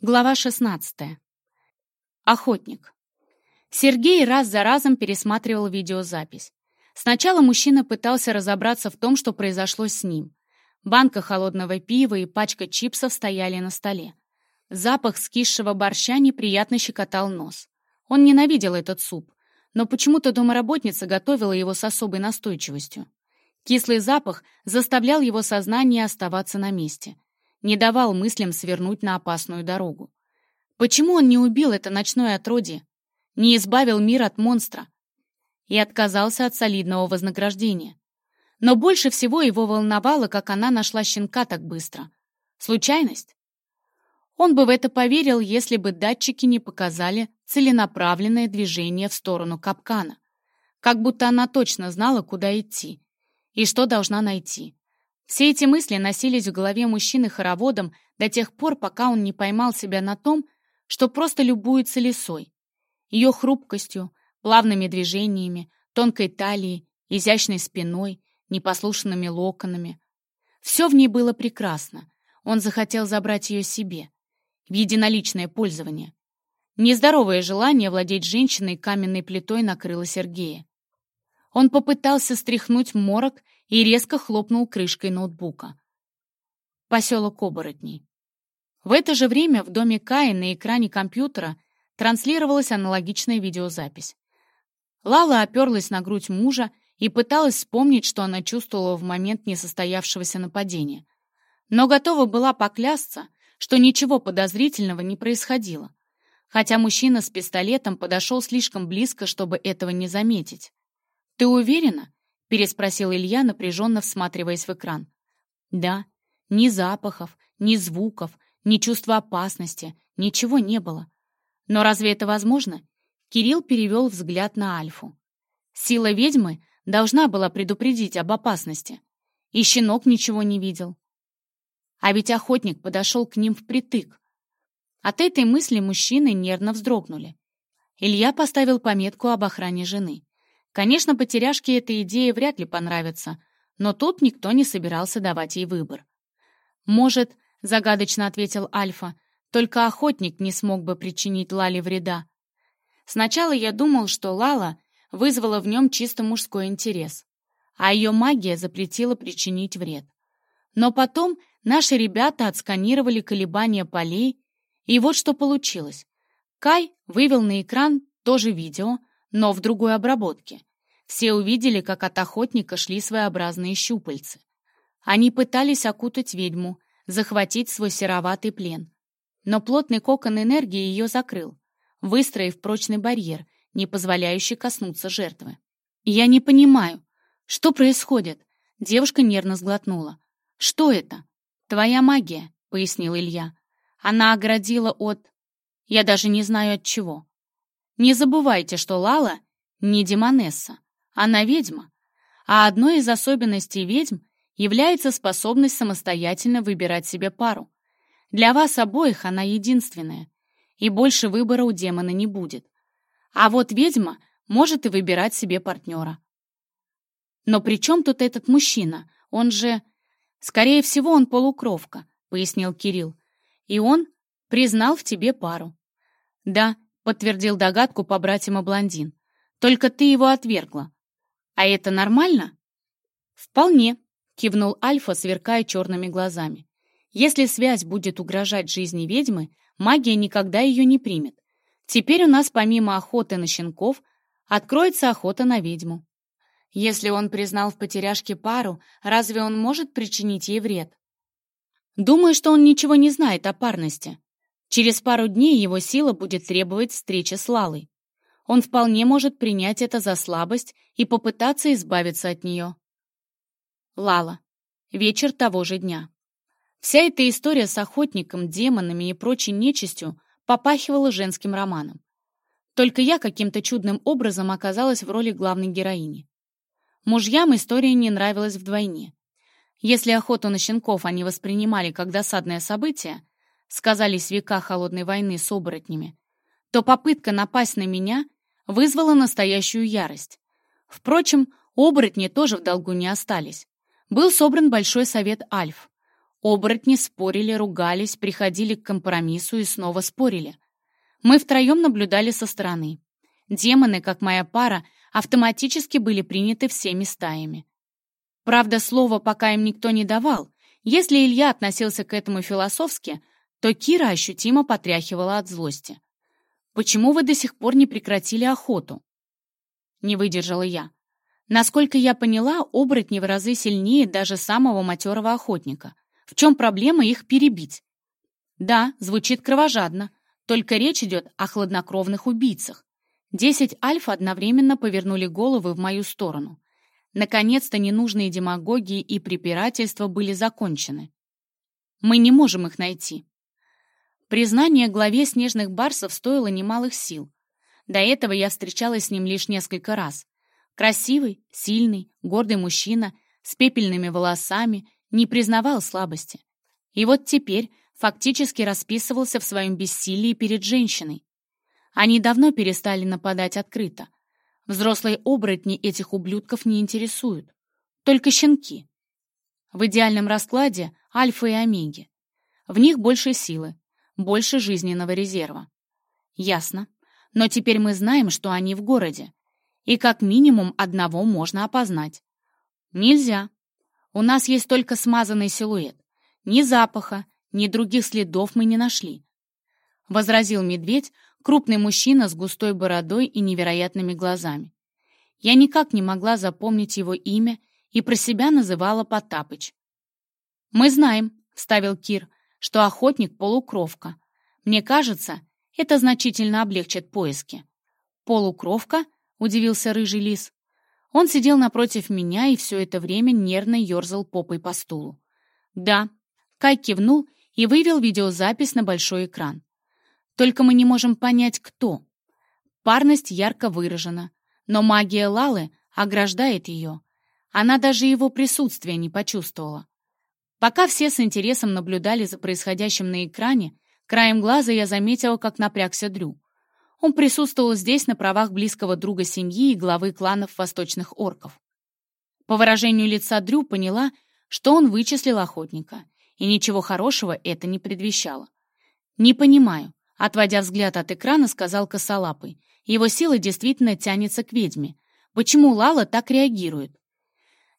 Глава 16. Охотник. Сергей раз за разом пересматривал видеозапись. Сначала мужчина пытался разобраться в том, что произошло с ним. Банка холодного пива и пачка чипсов стояли на столе. Запах скисшего борща неприятно щекотал нос. Он ненавидел этот суп, но почему-то домоработница готовила его с особой настойчивостью. Кислый запах заставлял его сознание оставаться на месте — не давал мыслям свернуть на опасную дорогу. Почему он не убил это ночное отродье? Не избавил мир от монстра? И отказался от солидного вознаграждения. Но больше всего его волновало, как она нашла щенка так быстро. Случайность? Он бы в это поверил, если бы датчики не показали целенаправленное движение в сторону капкана. Как будто она точно знала, куда идти и что должна найти. Все эти мысли носились в голове мужчины хороводом до тех пор, пока он не поймал себя на том, что просто любуется лисой. Ее хрупкостью, плавными движениями, тонкой талией, изящной спиной, непослушными локонами. Все в ней было прекрасно. Он захотел забрать ее себе, в единоличное пользование. Нездоровое желание владеть женщиной каменной плитой накрыло Сергея. Он попытался стряхнуть морок и резко хлопнул крышкой ноутбука. Поселок оборотней. В это же время в доме Каи на экране компьютера транслировалась аналогичная видеозапись. Лала оперлась на грудь мужа и пыталась вспомнить, что она чувствовала в момент несостоявшегося нападения. Но готова была поклясться, что ничего подозрительного не происходило, хотя мужчина с пистолетом подошел слишком близко, чтобы этого не заметить. «Ты уверена?» — переспросил Илья, напряженно всматриваясь в экран. «Да, ни запахов, ни звуков, ни чувства опасности, ничего не было. Но разве это возможно?» Кирилл перевел взгляд на Альфу. Сила ведьмы должна была предупредить об опасности. И щенок ничего не видел. А ведь охотник подошел к ним впритык. От этой мысли мужчины нервно вздрогнули. Илья поставил пометку об охране жены. Конечно, потеряшке эта идея вряд ли понравится, но тут никто не собирался давать ей выбор. «Может, — загадочно ответил Альфа, — только охотник не смог бы причинить Лале вреда. Сначала я думал, что Лала вызвала в нем чисто мужской интерес, а ее магия запретила причинить вред. Но потом наши ребята отсканировали колебания полей, и вот что получилось. Кай вывел на экран тоже видео, но в другой обработке. Все увидели, как от охотника шли своеобразные щупальцы. Они пытались окутать ведьму, захватить свой сероватый плен. Но плотный кокон энергии ее закрыл, выстроив прочный барьер, не позволяющий коснуться жертвы. «Я не понимаю, что происходит?» Девушка нервно сглотнула. «Что это?» «Твоя магия», — пояснил Илья. «Она оградила от... Я даже не знаю от чего. Не забывайте, что Лала не демонесса, она ведьма. А одной из особенностей ведьм является способность самостоятельно выбирать себе пару. Для вас обоих она единственная, и больше выбора у демона не будет. А вот ведьма может и выбирать себе партнера. Но при чем тут этот мужчина? Он же... Скорее всего, он полукровка, пояснил Кирилл. И он признал в тебе пару. Да, подтвердил догадку по братьям блондин. Только ты его отвергла. А это нормально? Вполне, кивнул Альфа, сверкая черными глазами. Если связь будет угрожать жизни ведьмы, магия никогда ее не примет. Теперь у нас помимо охоты на щенков откроется охота на ведьму. Если он признал в потеряшке пару, разве он может причинить ей вред? Думаю, что он ничего не знает о парности. Через пару дней его сила будет требовать встречи с Лалой. Он вполне может принять это за слабость и попытаться избавиться от нее. Лала. Вечер того же дня. Вся эта история с охотником, демонами и прочей нечистью попахивала женским романом. Только я каким-то чудным образом оказалась в роли главной героини. Мужьям история не нравилась вдвойне. Если охоту на щенков они воспринимали как досадное событие, сказались века холодной войны с оборотнями, то попытка напасть на меня вызвала настоящую ярость. Впрочем, оборотни тоже в долгу не остались. Был собран большой совет альф. Оборотни спорили, ругались, приходили к компромиссу и снова спорили. Мы втроем наблюдали со стороны. Демоны, как моя пара, автоматически были приняты всеми стаями. Правда, слова пока им никто не давал. Если Илья относился к этому философски, то Кира ощутимо потряхивала от злости. «Почему вы до сих пор не прекратили охоту?» Не выдержала я. Насколько я поняла, оборотни в разы сильнее даже самого матерого охотника. В чем проблема их перебить? Да, звучит кровожадно, только речь идет о хладнокровных убийцах. Десять альфа одновременно повернули головы в мою сторону. Наконец-то ненужные демагогии и препирательства были закончены. Мы не можем их найти. Признание главе снежных барсов стоило немалых сил. До этого я встречалась с ним лишь несколько раз. Красивый, сильный, гордый мужчина с пепельными волосами не признавал слабости. И вот теперь фактически расписывался в своем бессилии перед женщиной. Они давно перестали нападать открыто. Взрослые оборотни этих ублюдков не интересуют. Только щенки. В идеальном раскладе альфа и омеги. В них больше силы, больше жизненного резерва. Ясно. Но теперь мы знаем, что они в городе. И как минимум одного можно опознать. Нельзя. У нас есть только смазанный силуэт. Ни запаха, ни других следов мы не нашли. Возразил медведь, крупный мужчина с густой бородой и невероятными глазами. Я никак не могла запомнить его имя и про себя называла Потапыч. «Мы знаем», — вставил Кир, — «что охотник — полукровка. Мне кажется, это значительно облегчит поиски». «Полукровка?» — удивился рыжий лис. Он сидел напротив меня и все это время нервно ерзал попой по стулу. «Да». Кай кивнул и вывел видеозапись на большой экран. «Только мы не можем понять, кто. Парность ярко выражена, но магия Лалы ограждает ее. Она даже его присутствия не почувствовала. Пока все с интересом наблюдали за происходящим на экране, краем глаза я заметила, как напрягся Дрю. Он присутствовал здесь на правах близкого друга семьи и главы кланов восточных орков. По выражению лица Дрю поняла, что он вычислил охотника, и ничего хорошего это не предвещало. «Не понимаю», — отводя взгляд от экрана, сказал косолапый. «Его сила действительно тянется к ведьме. Почему Лала так реагирует?»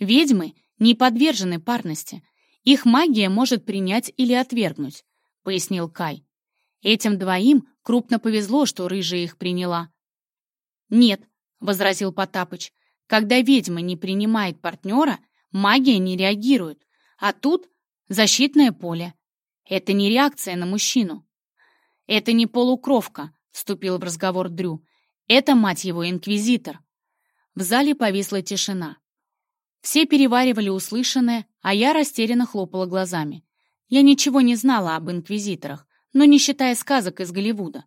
«Ведьмы не подвержены парности. Их магия может принять или отвергнуть», — пояснил Кай. «Этим двоим Крупно повезло, что рыжая их приняла. «Нет», — возразил Потапыч, — «когда ведьма не принимает партнера, магия не реагирует, а тут защитное поле. Это не реакция на мужчину». «Это не полукровка», — вступил в разговор Дрю. «Это, мать его, инквизитор». В зале повисла тишина. Все переваривали услышанное, а я растерянно хлопала глазами. Я ничего не знала об инквизиторах, но не считая сказок из Голливуда.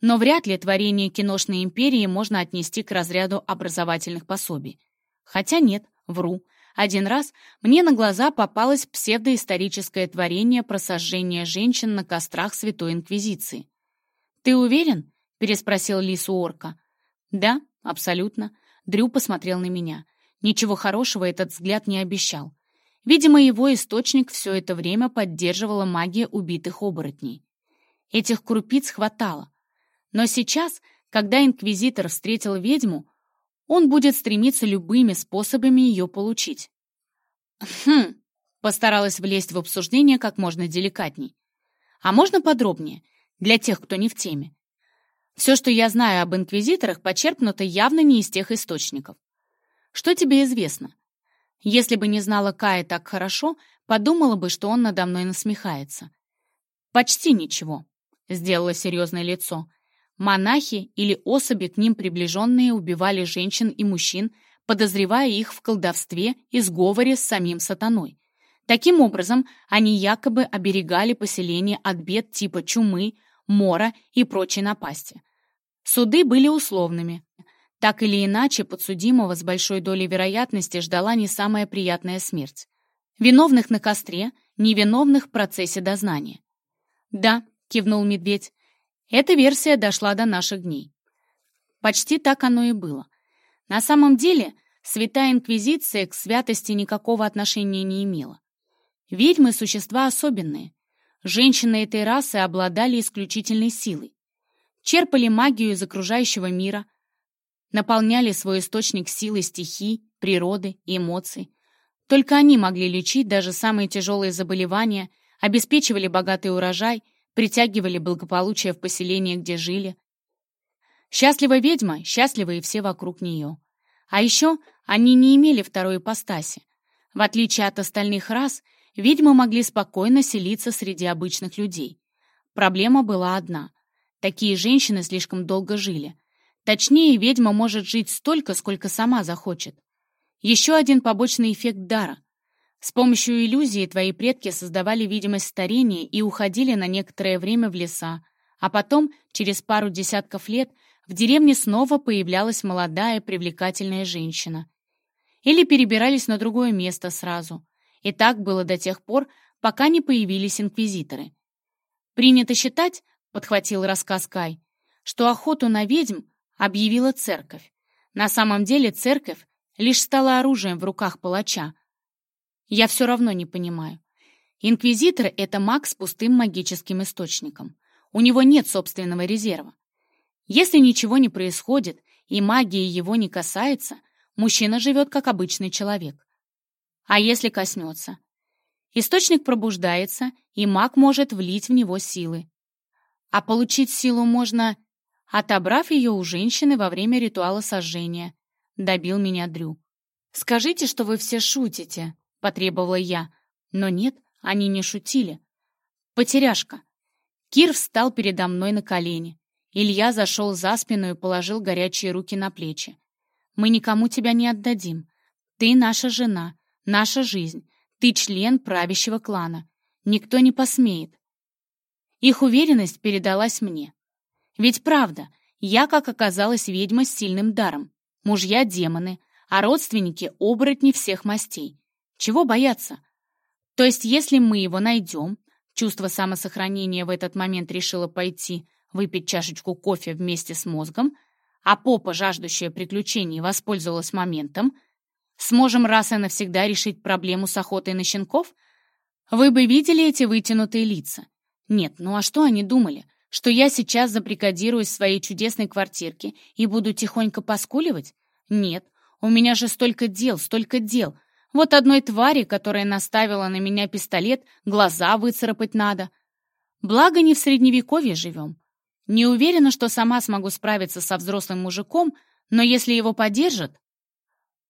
Но вряд ли творение киношной империи можно отнести к разряду образовательных пособий. Хотя нет, вру. Один раз мне на глаза попалось псевдоисторическое творение про сожжение женщин на кострах Святой Инквизиции. «Ты уверен?» — переспросил Лису Орка. «Да, абсолютно». Дрю посмотрел на меня. Ничего хорошего этот взгляд не обещал. Видимо, его источник все это время поддерживала магия убитых оборотней. Этих крупиц хватало. Но сейчас, когда инквизитор встретил ведьму, он будет стремиться любыми способами ее получить. «Хм», — постаралась влезть в обсуждение как можно деликатней. «А можно подробнее, для тех, кто не в теме? Все, что я знаю об инквизиторах, почерпнуто явно не из тех источников. Что тебе известно? Если бы не знала Кая так хорошо, подумала бы, что он надо мной насмехается. Почти ничего сделала серьезное лицо. Монахи или особи к ним приближенные убивали женщин и мужчин, подозревая их в колдовстве и сговоре с самим сатаной. Таким образом, они якобы оберегали поселение от бед типа чумы, мора и прочей напасти. Суды были условными. Так или иначе, подсудимого с большой долей вероятности ждала не самая приятная смерть. Виновных на костре, невиновных в процессе дознания. Да, кивнул медведь. Эта версия дошла до наших дней. Почти так оно и было. На самом деле, Святая Инквизиция к святости никакого отношения не имела. Ведьмы — существа особенные. Женщины этой расы обладали исключительной силой. Черпали магию из окружающего мира, наполняли свой источник силы стихий, природы эмоций. Только они могли лечить даже самые тяжелые заболевания, обеспечивали богатый урожай, притягивали благополучие в поселение, где жили. Счастлива ведьма, счастливы и все вокруг нее. А еще они не имели второй ипостаси. В отличие от остальных рас, ведьмы могли спокойно селиться среди обычных людей. Проблема была одна. Такие женщины слишком долго жили. Точнее, ведьма может жить столько, сколько сама захочет. Еще один побочный эффект дара. С помощью иллюзии твои предки создавали видимость старения и уходили на некоторое время в леса, а потом, через пару десятков лет, в деревне снова появлялась молодая привлекательная женщина. Или перебирались на другое место сразу. И так было до тех пор, пока не появились инквизиторы. «Принято считать, — подхватил рассказ Кай, — что охоту на ведьм объявила церковь. На самом деле церковь лишь стала оружием в руках палача. Я все равно не понимаю. Инквизитор — это маг с пустым магическим источником. У него нет собственного резерва. Если ничего не происходит и магия его не касается, мужчина живет как обычный человек. А если коснется? Источник пробуждается, и маг может влить в него силы. А получить силу можно, отобрав ее у женщины во время ритуала сожжения. Добил меня Дрю. «Скажите, что вы все шутите», — потребовала я. Но нет, они не шутили. «Потеряшка». Кир встал передо мной на колени. Илья зашел за спину и положил горячие руки на плечи. «Мы никому тебя не отдадим. Ты наша жена, наша жизнь. Ты член правящего клана. Никто не посмеет». Их уверенность передалась мне. Ведь правда, я, как оказалось, ведьма с сильным даром. Мужья — демоны, а родственники — оборотни всех мастей. Чего бояться? То есть, если мы его найдем, чувство самосохранения в этот момент решило пойти выпить чашечку кофе вместе с мозгом, а попа, жаждущая приключений, воспользовалась моментом, сможем раз и навсегда решить проблему с охотой на щенков? Вы бы видели эти вытянутые лица? Нет, ну а что они думали? Что я сейчас заприкодируюсь в своей чудесной квартирке и буду тихонько поскуливать? Нет, у меня же столько дел, столько дел. Вот одной твари, которая наставила на меня пистолет, глаза выцарапать надо. Благо не в средневековье живем. Не уверена, что сама смогу справиться со взрослым мужиком, но если его поддержат,